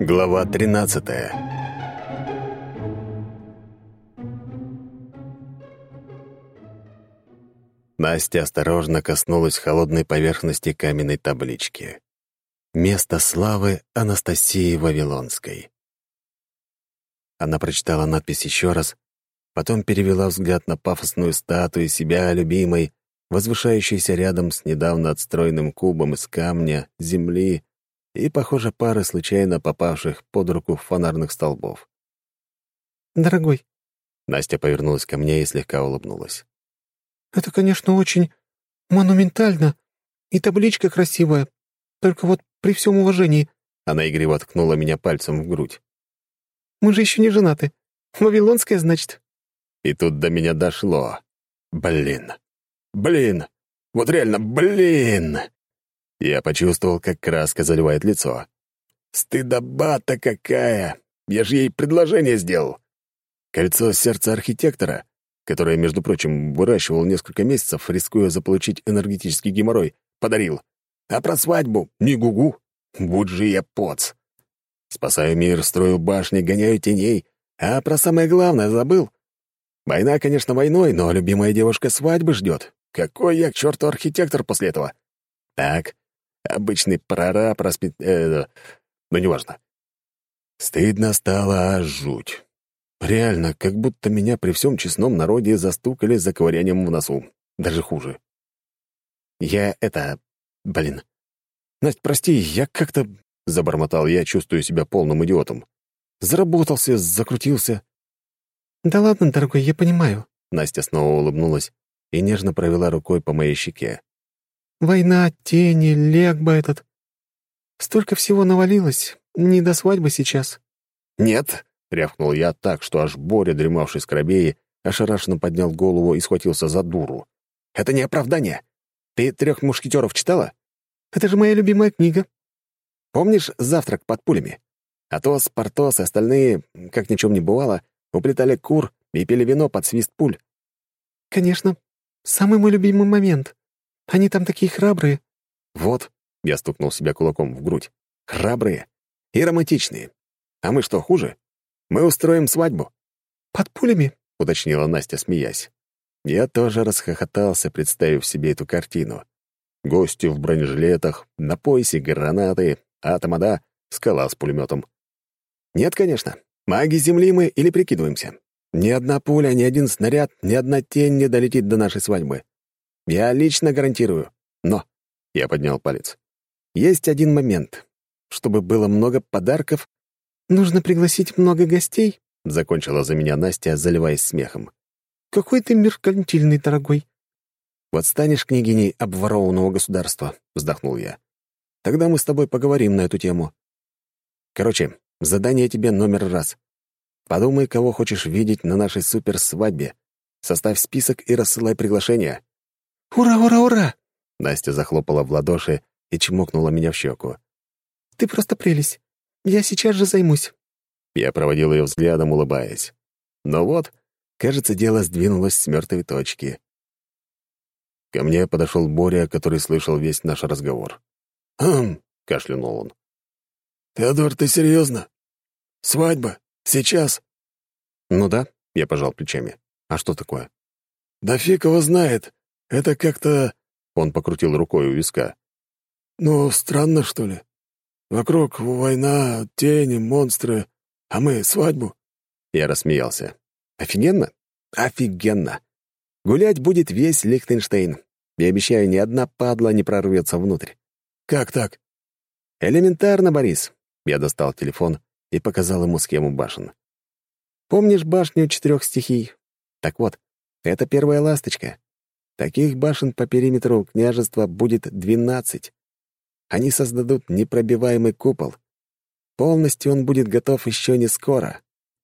Глава 13 Настя осторожно коснулась холодной поверхности каменной таблички. Место славы Анастасии Вавилонской. Она прочитала надпись еще раз, потом перевела взгляд на пафосную статую себя любимой, возвышающейся рядом с недавно отстроенным кубом из камня, земли и, похоже, пары случайно попавших под руку фонарных столбов. «Дорогой», — Настя повернулась ко мне и слегка улыбнулась. «Это, конечно, очень монументально, и табличка красивая, только вот при всем уважении...» Она игриво ткнула меня пальцем в грудь. «Мы же еще не женаты. Вавилонская, значит?» И тут до меня дошло. Блин. Блин. Вот реально, блин. Я почувствовал, как краска заливает лицо. Стыдоба-то какая! Я же ей предложение сделал. Кольцо сердца архитектора, которое, между прочим, выращивал несколько месяцев, рискуя заполучить энергетический геморрой, подарил. А про свадьбу — не гугу. Будь же я поц. Спасаю мир, строю башни, гоняю теней. А про самое главное забыл. Война, конечно, войной, но любимая девушка свадьбы ждет. Какой я к черту архитектор после этого? Так, Обычный прораб распи... Э, ну, неважно. Стыдно стало, аж жуть. Реально, как будто меня при всем честном народе застукали за ковырянием в носу. Даже хуже. Я это... Блин. Настя, прости, я как-то... Забормотал я, чувствую себя полным идиотом. Заработался, закрутился. «Да ладно, дорогой, я понимаю». Настя снова улыбнулась и нежно провела рукой по моей щеке. Война, тени, легба этот. Столько всего навалилось. Не до свадьбы сейчас». «Нет», — рявкнул я так, что аж Боря, дремавший с корабеи, ошарашенно поднял голову и схватился за дуру. «Это не оправдание. Ты «Трех мушкетеров» читала?» «Это же моя любимая книга». «Помнишь завтрак под пулями? Атос, Портос и остальные, как ни чем не бывало, уплетали кур и пили вино под свист пуль». «Конечно. Самый мой любимый момент. Они там такие храбрые». «Вот», — я стукнул себя кулаком в грудь, — «храбрые и романтичные. А мы что, хуже? Мы устроим свадьбу». «Под пулями?» — уточнила Настя, смеясь. Я тоже расхохотался, представив себе эту картину. Гости в бронежилетах, на поясе гранаты, атомада, скала с пулеметом. Нет, конечно. Маги Земли мы или прикидываемся. Ни одна пуля, ни один снаряд, ни одна тень не долетит до нашей свадьбы. Я лично гарантирую. Но, — я поднял палец, — есть один момент. Чтобы было много подарков, нужно пригласить много гостей, — закончила за меня Настя, заливаясь смехом. Какой ты меркантильный, дорогой. Вот станешь княгиней обворованного государства, — вздохнул я. Тогда мы с тобой поговорим на эту тему. Короче, задание тебе номер раз. Подумай, кого хочешь видеть на нашей суперсвадьбе. Составь список и рассылай приглашения. «Ура, ура, ура!» Настя захлопала в ладоши и чмокнула меня в щеку. «Ты просто прелесть. Я сейчас же займусь». Я проводил ее взглядом, улыбаясь. Но вот, кажется, дело сдвинулось с мертвой точки. Ко мне подошел Боря, который слышал весь наш разговор. «Хм», — кашлянул он. «Теодор, ты серьезно? Свадьба? Сейчас?» «Ну да», — я пожал плечами. «А что такое?» «Да фиг его знает. Это как-то...» Он покрутил рукой у виска. «Ну, странно, что ли? Вокруг война, тени, монстры, а мы — свадьбу». Я рассмеялся. «Офигенно? Офигенно! Гулять будет весь Лихтенштейн. И обещаю, ни одна падла не прорвется внутрь». «Как так?» «Элементарно, Борис». Я достал телефон и показал ему схему башен. «Помнишь башню четырех стихий? Так вот, это первая ласточка. Таких башен по периметру княжества будет двенадцать. Они создадут непробиваемый купол. Полностью он будет готов еще не скоро.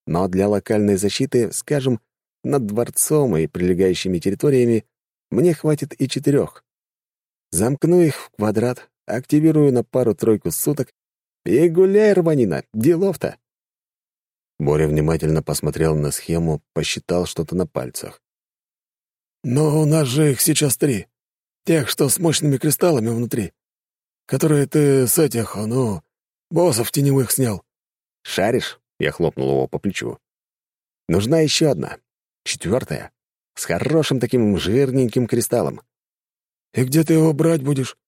Но для локальной защиты, скажем, над дворцом и прилегающими территориями, мне хватит и четырех. Замкну их в квадрат, активирую на пару-тройку суток и гуляй, рванина, делов-то. Боря внимательно посмотрел на схему, посчитал что-то на пальцах. «Но у нас же их сейчас три. Тех, что с мощными кристаллами внутри. Которые ты с этих, ну, боссов теневых снял». «Шаришь?» — я хлопнул его по плечу. «Нужна еще одна. Четвертая. С хорошим таким жирненьким кристаллом». «И где ты его брать будешь?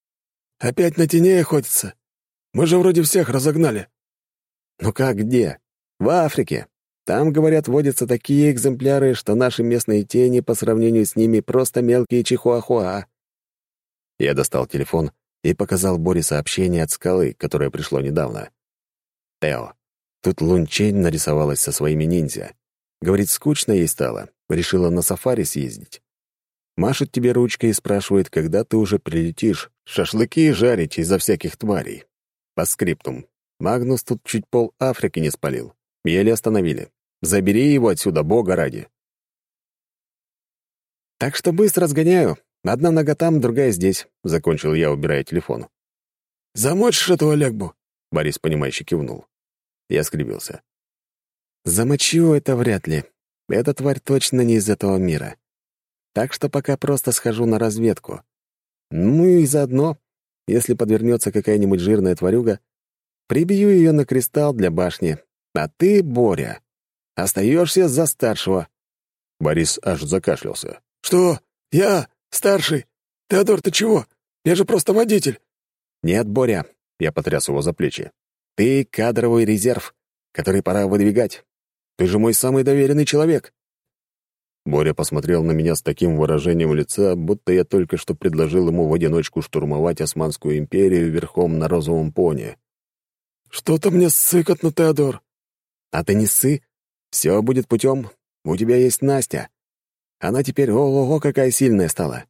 Опять на теней охотиться? Мы же вроде всех разогнали». «Ну как где? В Африке. Там, говорят, водятся такие экземпляры, что наши местные тени по сравнению с ними просто мелкие чихуахуа». Я достал телефон и показал Боре сообщение от скалы, которое пришло недавно. «Тео, тут Лунчень нарисовалась со своими ниндзя. Говорит, скучно ей стало, решила на сафари съездить. Машет тебе ручкой и спрашивает, когда ты уже прилетишь, шашлыки жарить из-за всяких тварей. По скриптум. Магнус тут чуть пол Африки не спалил. Еле остановили. Забери его отсюда, бога ради. Так что быстро сгоняю. Одна нога там, другая здесь, — закончил я, убирая телефон. «Замочишь этого лягбу?» — Борис, понимающе кивнул. Я скривился. «Замочу это вряд ли. Эта тварь точно не из этого мира. Так что пока просто схожу на разведку. Ну и заодно, если подвернется какая-нибудь жирная тварюга, прибью ее на кристалл для башни. А ты, Боря, остаешься за старшего». Борис аж закашлялся. «Что? Я? Старший? Теодор, ты чего? Я же просто водитель». «Нет, Боря», — я потряс его за плечи. «Ты кадровый резерв, который пора выдвигать. Ты же мой самый доверенный человек». Боря посмотрел на меня с таким выражением лица, будто я только что предложил ему в одиночку штурмовать Османскую империю верхом на розовом пони. «Что-то мне ссыкотно, Теодор». «А ты не ссы. Все будет путем. У тебя есть Настя. Она теперь ого-го какая сильная стала.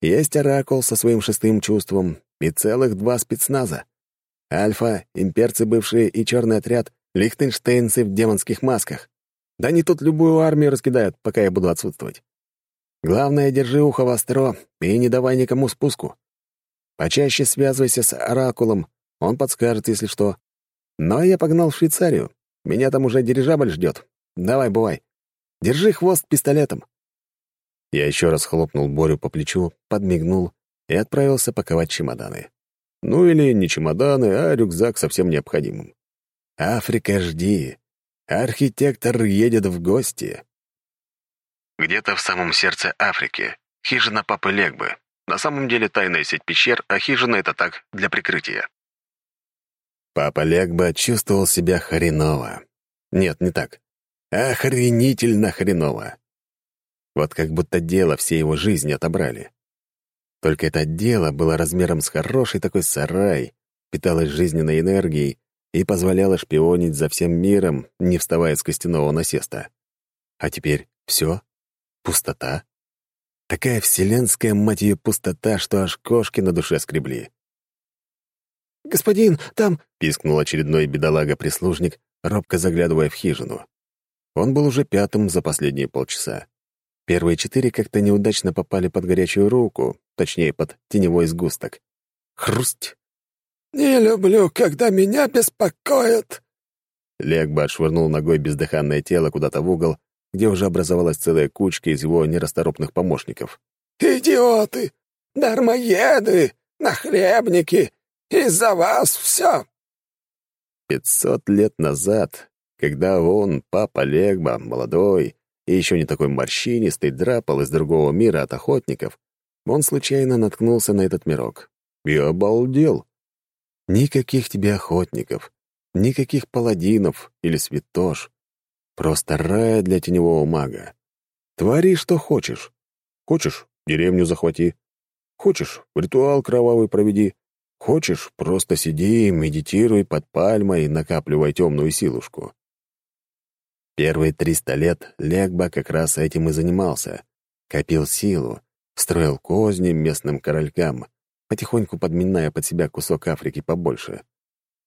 Есть Оракул со своим шестым чувством и целых два спецназа. Альфа, имперцы бывшие и черный отряд, лихтенштейнцы в демонских масках. Да они тут любую армию раскидают, пока я буду отсутствовать. Главное, держи ухо востро и не давай никому спуску. Почаще связывайся с Оракулом, он подскажет, если что. Но я погнал в Швейцарию. Меня там уже дирижабль ждет. Давай, бывай. Держи хвост пистолетом. Я еще раз хлопнул Борю по плечу, подмигнул и отправился паковать чемоданы. Ну или не чемоданы, а рюкзак со всем необходимым. Африка, жди. Архитектор едет в гости. Где-то в самом сердце Африки. Хижина Папы Легбы. На самом деле тайная сеть пещер, а хижина — это так, для прикрытия. Папа Легба чувствовал себя хреново. Нет, не так. Охренительно хреново. Вот как будто дело всей его жизни отобрали. Только это дело было размером с хороший такой сарай, питалось жизненной энергией и позволяла шпионить за всем миром, не вставая с костяного насеста. А теперь все? Пустота? Такая вселенская, мать ее, пустота, что аж кошки на душе скребли. «Господин, там...» — пискнул очередной бедолага-прислужник, робко заглядывая в хижину. Он был уже пятым за последние полчаса. Первые четыре как-то неудачно попали под горячую руку, точнее, под теневой сгусток. Хрусть! «Не люблю, когда меня беспокоят!» Легба отшвырнул ногой бездыханное тело куда-то в угол, где уже образовалась целая кучка из его нерасторопных помощников. «Идиоты! Дармоеды! Нахлебники! Из-за вас все!» Пятьсот лет назад, когда он, папа Легба, молодой и еще не такой морщинистый, драпал из другого мира от охотников, он случайно наткнулся на этот мирок. И обалдел. Никаких тебе охотников, никаких паладинов или святош. Просто рай для теневого мага. Твори, что хочешь. Хочешь — деревню захвати. Хочешь — ритуал кровавый проведи. Хочешь — просто сиди, медитируй под пальмой, накапливай темную силушку. Первые триста лет Легба как раз этим и занимался. Копил силу, строил козни местным королькам — потихоньку подминая под себя кусок Африки побольше.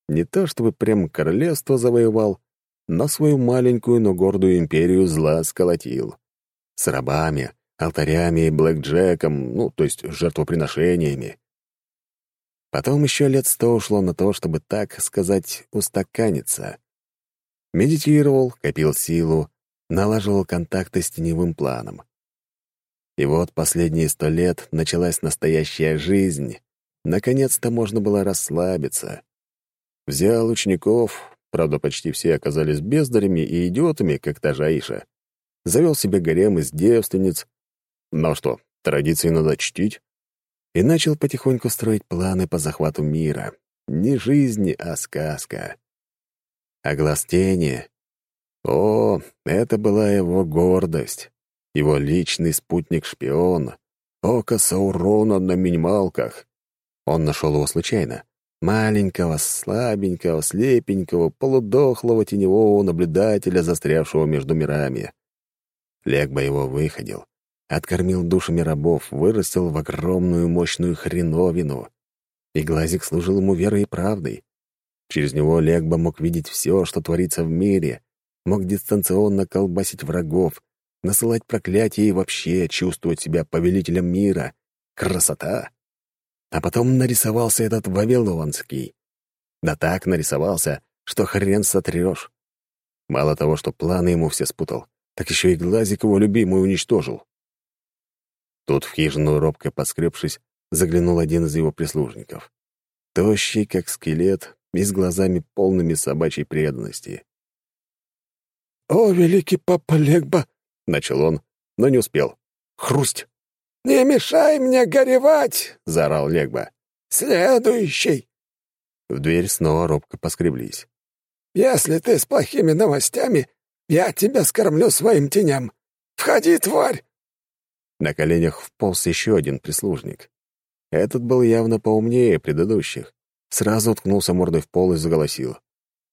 Не то чтобы прям королевство завоевал, но свою маленькую, но гордую империю зла сколотил. С рабами, алтарями и блэкджеком, ну, то есть жертвоприношениями. Потом еще лет сто ушло на то, чтобы, так сказать, устаканиться. Медитировал, копил силу, налаживал контакты с теневым планом. И вот последние сто лет началась настоящая жизнь. Наконец-то можно было расслабиться. Взял учеников, правда, почти все оказались бездарями и идиотами, как та же Аиша. Завел себе гарем из девственниц. Но что, традиции надо чтить. И начал потихоньку строить планы по захвату мира. Не жизнь, а сказка. А глаз тени... О, это была его гордость. Его личный спутник-шпион. Око Саурона на минималках. Он нашел его случайно. Маленького, слабенького, слепенького, полудохлого теневого наблюдателя, застрявшего между мирами. Легба его выходил, откормил душами рабов, вырастил в огромную мощную хреновину. И глазик служил ему верой и правдой. Через него Легба мог видеть все, что творится в мире, мог дистанционно колбасить врагов, насылать проклятия и вообще чувствовать себя повелителем мира. Красота! А потом нарисовался этот Вавилонский. Да так нарисовался, что хрен сотрешь. Мало того, что планы ему все спутал, так еще и глазик его любимый уничтожил. Тут в хижину, робко поскребшись, заглянул один из его прислужников. Тощий, как скелет, и с глазами полными собачьей преданности. «О, великий папа Легба!» — начал он, но не успел. Хрусть! «Не мешай мне горевать!» — заорал Легба. «Следующий!» В дверь снова робко поскреблись. «Если ты с плохими новостями, я тебя скормлю своим теням. Входи, тварь!» На коленях вполз еще один прислужник. Этот был явно поумнее предыдущих. Сразу уткнулся мордой в пол и заголосил.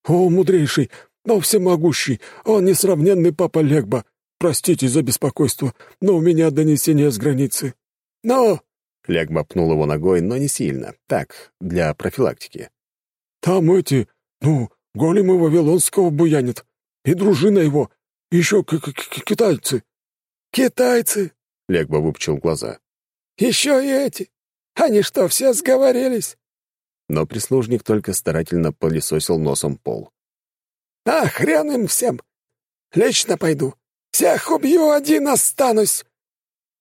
«О, мудрейший, но всемогущий, он несравненный папа Легба! Простите за беспокойство, но у меня донесение с границы». «Ну?» — Легба пнул его ногой, но не сильно. Так, для профилактики. «Там эти, ну, големы Вавилонского буянят. И дружина его, и еще к -к -к китайцы». «Китайцы?» — Легба выпучил глаза. «Еще и эти. Они что, все сговорились?» Но прислужник только старательно пылесосил носом пол. «А, хрен им всем! Лично пойду. Всех убью, один останусь!»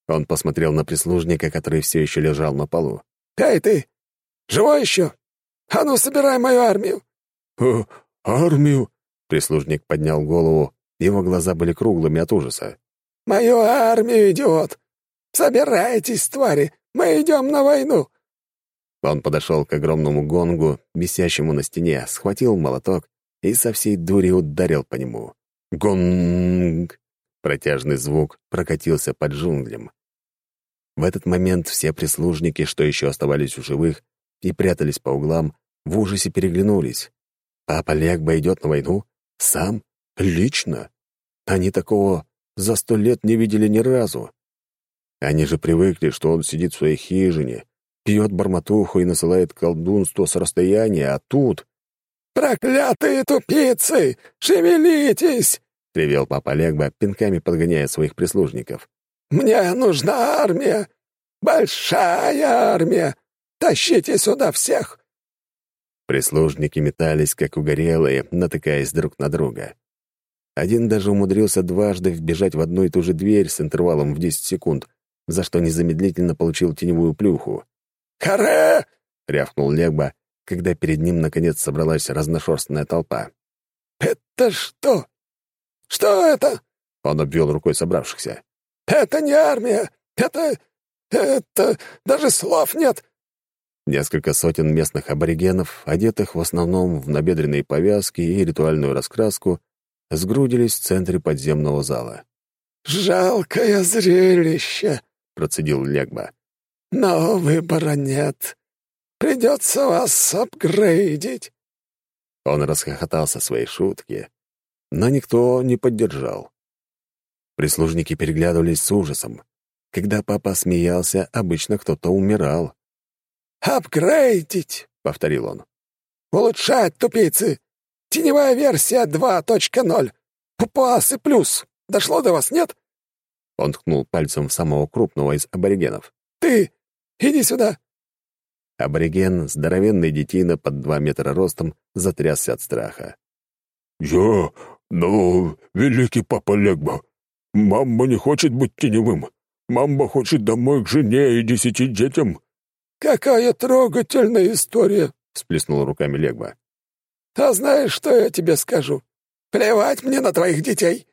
Он посмотрел на прислужника, который все еще лежал на полу. «Эй, ты! Живой еще? А ну, собирай мою армию!» «Э, армию?» Прислужник поднял голову, его глаза были круглыми от ужаса. «Мою армию, идиот! Собирайтесь, твари, мы идем на войну!» Он подошел к огромному гонгу, висящему на стене, схватил молоток и со всей дури ударил по нему. Гонг! Протяжный звук прокатился под джунглям. В этот момент все прислужники, что еще оставались у живых и прятались по углам, в ужасе переглянулись. Папа Легба идет на войну? Сам? Лично? Они такого за сто лет не видели ни разу. Они же привыкли, что он сидит в своей хижине, пьет барматуху и насылает колдунство с расстояния, а тут... «Проклятые тупицы! Шевелитесь!» — ревел папа Легба, пинками подгоняя своих прислужников. «Мне нужна армия! Большая армия! Тащите сюда всех!» Прислужники метались, как угорелые, натыкаясь друг на друга. Один даже умудрился дважды вбежать в одну и ту же дверь с интервалом в 10 секунд, за что незамедлительно получил теневую плюху. «Каре!» — рявкнул Легба, когда перед ним наконец собралась разношерстная толпа. «Это что? Что это?» — он обвел рукой собравшихся. «Это не армия! Это... это... даже слов нет!» Несколько сотен местных аборигенов, одетых в основном в набедренные повязки и ритуальную раскраску, сгрудились в центре подземного зала. «Жалкое зрелище!» — процедил Легба. «Но выбора нет. Придется вас апгрейдить». Он расхохотался своей шутки, но никто не поддержал. Прислужники переглядывались с ужасом. Когда папа смеялся, обычно кто-то умирал. «Апгрейдить!» — повторил он. «Улучшать, тупицы! Теневая версия 2.0! Пупасы плюс! Дошло до вас, нет?» Он ткнул пальцем в самого крупного из аборигенов. «Ты! Иди сюда!» Абориген, здоровенный детина под два метра ростом, затрясся от страха. «Я... ну, великий папа Легба, мама не хочет быть теневым. Мамба хочет домой к жене и десяти детям». «Какая трогательная история!» — всплеснул руками Легба. «А знаешь, что я тебе скажу? Плевать мне на твоих детей!»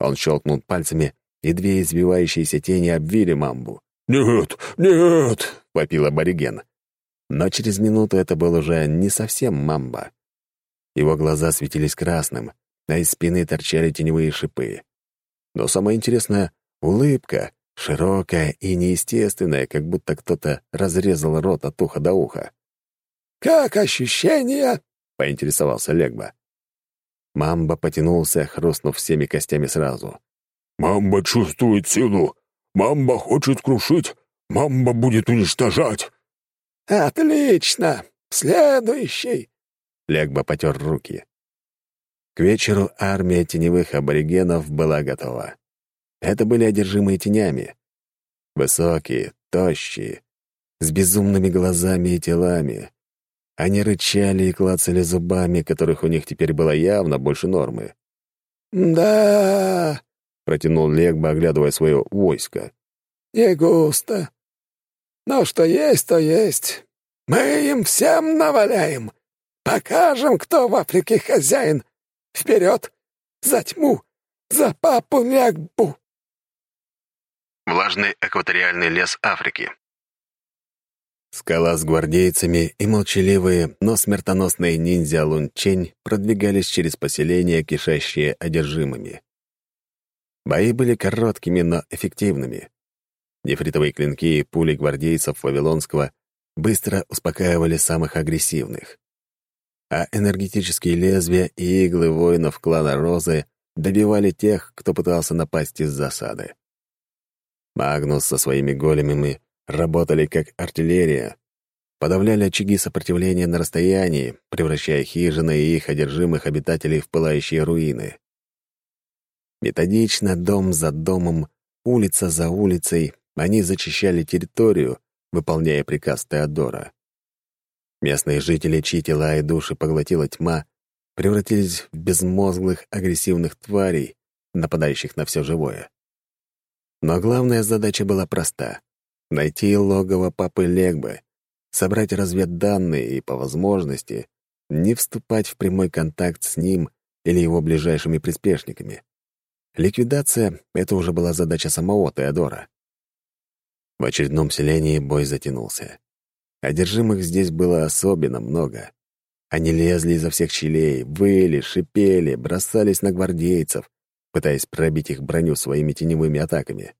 Он щелкнул пальцами, и две извивающиеся тени обвили мамбу. «Нет, нет!» — вопил абориген. Но через минуту это был уже не совсем мамба. Его глаза светились красным, а из спины торчали теневые шипы. Но самое интересное — улыбка, широкая и неестественная, как будто кто-то разрезал рот от уха до уха. «Как ощущения?» — поинтересовался Легба. Мамба потянулся, хрустнув всеми костями сразу. «Мамба чувствует силу. Мамба хочет крушить. Мамба будет уничтожать». «Отлично! Следующий!» Легба потер руки. К вечеру армия теневых аборигенов была готова. Это были одержимые тенями. Высокие, тощие, с безумными глазами и телами. Они рычали и клацали зубами, которых у них теперь было явно больше нормы. «Да...» — протянул Легба, оглядывая свое войско. «Не густо. Но что есть, то есть. Мы им всем наваляем. Покажем, кто в Африке хозяин. Вперед! За тьму! За папу Лягбу!» Влажный экваториальный лес Африки. Скала с гвардейцами и молчаливые, но смертоносные ниндзя Лунчень продвигались через поселение, кишащие одержимыми. Бои были короткими, но эффективными. Нефритовые клинки и пули гвардейцев Вавилонского быстро успокаивали самых агрессивных. А энергетические лезвия и иглы воинов клана Розы добивали тех, кто пытался напасть из засады. Магнус со своими големами работали как артиллерия, подавляли очаги сопротивления на расстоянии, превращая хижины и их одержимых обитателей в пылающие руины. Методично, дом за домом, улица за улицей, они зачищали территорию, выполняя приказ Теодора. Местные жители, чьи тела и души поглотила тьма, превратились в безмозглых агрессивных тварей, нападающих на все живое. Но главная задача была проста — найти логово папы Легбы, собрать разведданные и, по возможности, не вступать в прямой контакт с ним или его ближайшими приспешниками. Ликвидация — это уже была задача самого Теодора. В очередном селении бой затянулся. Одержимых здесь было особенно много. Они лезли изо всех щелей, выли, шипели, бросались на гвардейцев, пытаясь пробить их броню своими теневыми атаками.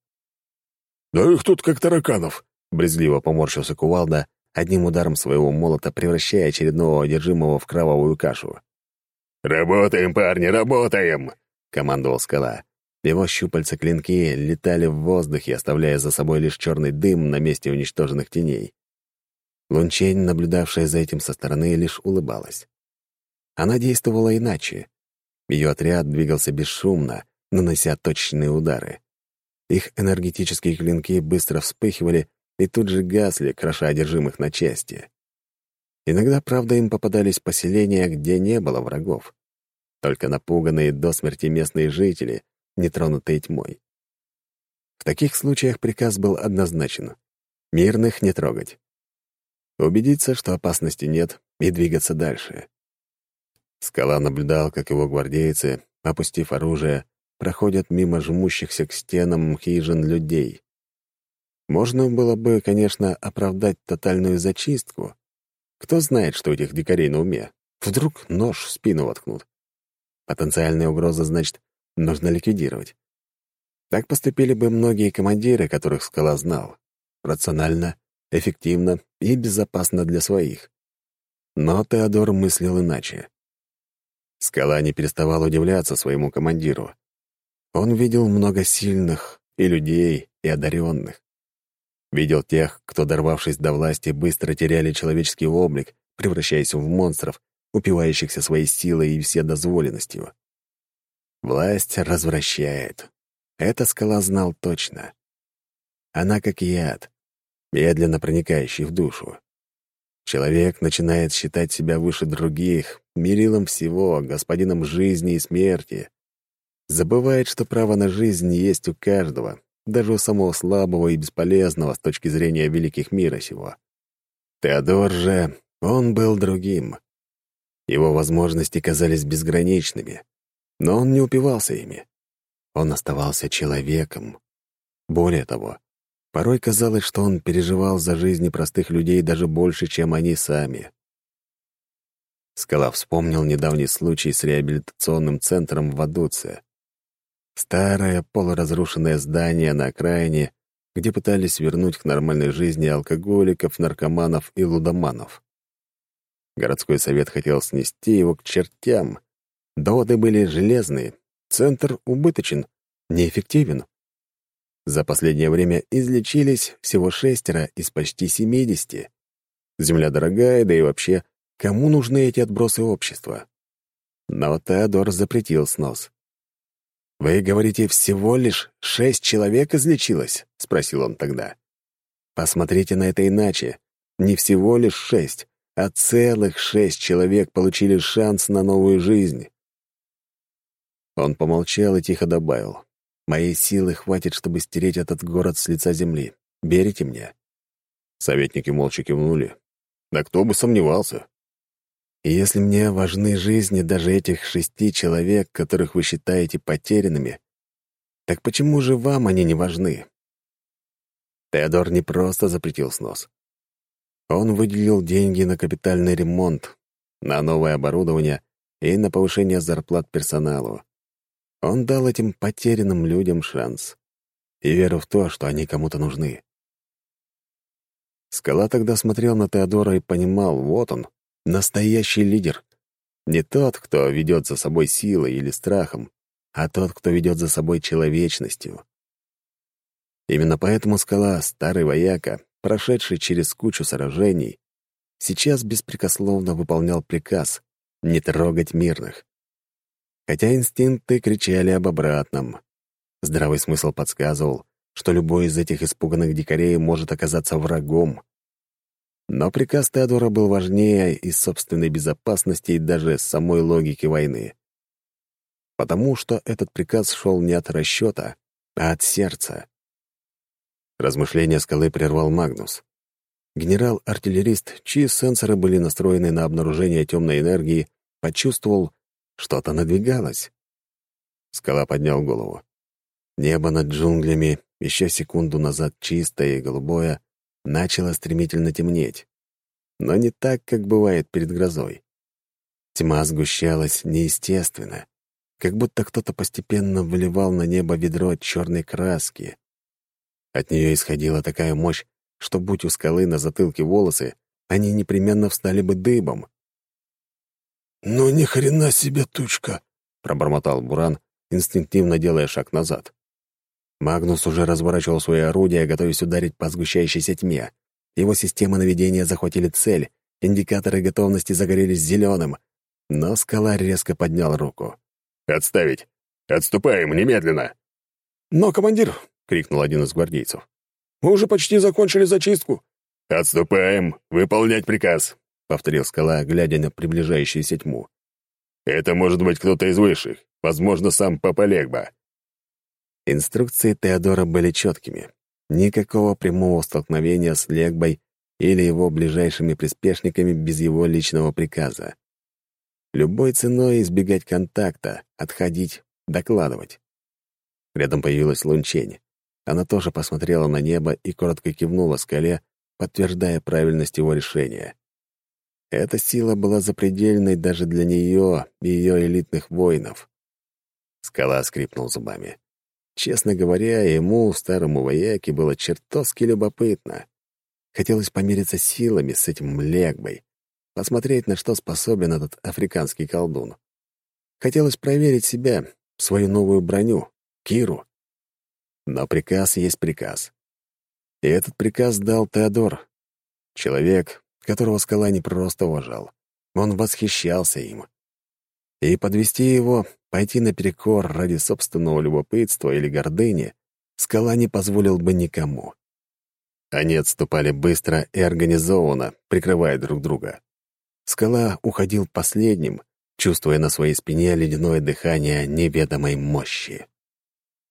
«Да их тут как тараканов!» — брезгливо поморщился кувалда, одним ударом своего молота превращая очередного одержимого в кровавую кашу. «Работаем, парни, работаем!» — командовал скала. Его щупальца-клинки летали в воздухе, оставляя за собой лишь черный дым на месте уничтоженных теней. Лунчень, наблюдавшая за этим со стороны, лишь улыбалась. Она действовала иначе. Ее отряд двигался бесшумно, нанося точные удары. Их энергетические клинки быстро вспыхивали и тут же гасли, кроша одержимых на части. Иногда, правда, им попадались поселения, где не было врагов. Только напуганные до смерти местные жители, нетронутые тьмой. В таких случаях приказ был однозначен — мирных не трогать. Убедиться, что опасности нет, и двигаться дальше. Скала наблюдал, как его гвардейцы, опустив оружие, проходят мимо жмущихся к стенам хижин людей. Можно было бы, конечно, оправдать тотальную зачистку. Кто знает, что этих дикарей на уме? Вдруг нож в спину воткнут. Потенциальная угроза, значит, нужно ликвидировать. Так поступили бы многие командиры, которых Скала знал. Рационально, эффективно и безопасно для своих. Но Теодор мыслил иначе. Скала не переставал удивляться своему командиру. Он видел много сильных и людей, и одаренных. Видел тех, кто, дорвавшись до власти, быстро теряли человеческий облик, превращаясь в монстров, упивающихся своей силой и вседозволенностью. Власть развращает. Это скала знал точно. Она как яд, медленно проникающий в душу. Человек начинает считать себя выше других, мерилом всего, господином жизни и смерти. Забывает, что право на жизнь есть у каждого, даже у самого слабого и бесполезного с точки зрения великих мира сего. Теодор же, он был другим. Его возможности казались безграничными, но он не упивался ими. Он оставался человеком. Более того, порой казалось, что он переживал за жизни простых людей даже больше, чем они сами. Скала вспомнил недавний случай с реабилитационным центром в Адуце. Старое полуразрушенное здание на окраине, где пытались вернуть к нормальной жизни алкоголиков, наркоманов и лудоманов. Городской совет хотел снести его к чертям. Доводы были железные, центр убыточен, неэффективен. За последнее время излечились всего шестеро из почти семидесяти. Земля дорогая, да и вообще Кому нужны эти отбросы общества? Но Теодор запретил снос. «Вы говорите, всего лишь шесть человек излечилось?» — спросил он тогда. «Посмотрите на это иначе. Не всего лишь шесть, а целых шесть человек получили шанс на новую жизнь». Он помолчал и тихо добавил. «Моей силы хватит, чтобы стереть этот город с лица земли. Верите мне?» Советники молча кивнули. «Да кто бы сомневался?» Если мне важны жизни даже этих шести человек, которых вы считаете потерянными, так почему же вам они не важны? Теодор не просто запретил снос. Он выделил деньги на капитальный ремонт, на новое оборудование и на повышение зарплат персоналу. Он дал этим потерянным людям шанс и веру в то, что они кому-то нужны. Скала тогда смотрел на Теодора и понимал, вот он, Настоящий лидер. Не тот, кто ведет за собой силой или страхом, а тот, кто ведет за собой человечностью. Именно поэтому скала, старый вояка, прошедший через кучу сражений, сейчас беспрекословно выполнял приказ не трогать мирных. Хотя инстинкты кричали об обратном. Здравый смысл подсказывал, что любой из этих испуганных дикарей может оказаться врагом. Но приказ Теодора был важнее и собственной безопасности, и даже самой логики войны. Потому что этот приказ шел не от расчета, а от сердца. Размышления скалы прервал Магнус. Генерал-артиллерист, чьи сенсоры были настроены на обнаружение темной энергии, почувствовал, что-то надвигалось. Скала поднял голову. Небо над джунглями, еще секунду назад чистое и голубое, начало стремительно темнеть. Но не так, как бывает перед грозой. Тьма сгущалась неестественно, как будто кто-то постепенно выливал на небо ведро черной краски. От нее исходила такая мощь, что, будь у скалы на затылке волосы, они непременно встали бы дыбом. «Ну, ни хрена себе тучка!» — пробормотал Буран, инстинктивно делая шаг назад. Магнус уже разворачивал свои орудия, готовясь ударить по сгущающейся тьме. Его системы наведения захватили цель, индикаторы готовности загорелись зеленым, но скала резко поднял руку. «Отставить! Отступаем немедленно!» «Но, командир!» — крикнул один из гвардейцев. «Мы уже почти закончили зачистку!» «Отступаем! Выполнять приказ!» — повторил скала, глядя на приближающуюся тьму. «Это может быть кто-то из высших, возможно, сам Папа Легба. Инструкции Теодора были четкими. Никакого прямого столкновения с Легбой или его ближайшими приспешниками без его личного приказа. Любой ценой избегать контакта, отходить, докладывать. Рядом появилась Лунчень. Она тоже посмотрела на небо и коротко кивнула скале, подтверждая правильность его решения. Эта сила была запредельной даже для нее и ее элитных воинов. Скала скрипнул зубами. Честно говоря, ему, старому вояке, было чертовски любопытно. Хотелось помериться силами с этим Легбой, посмотреть, на что способен этот африканский колдун. Хотелось проверить себя, свою новую броню, Киру. Но приказ есть приказ. И этот приказ дал Теодор. Человек, которого скала не просто уважал. Он восхищался им. И подвести его Пойти наперекор ради собственного любопытства или гордыни скала не позволил бы никому. Они отступали быстро и организованно, прикрывая друг друга. Скала уходил последним, чувствуя на своей спине ледяное дыхание неведомой мощи.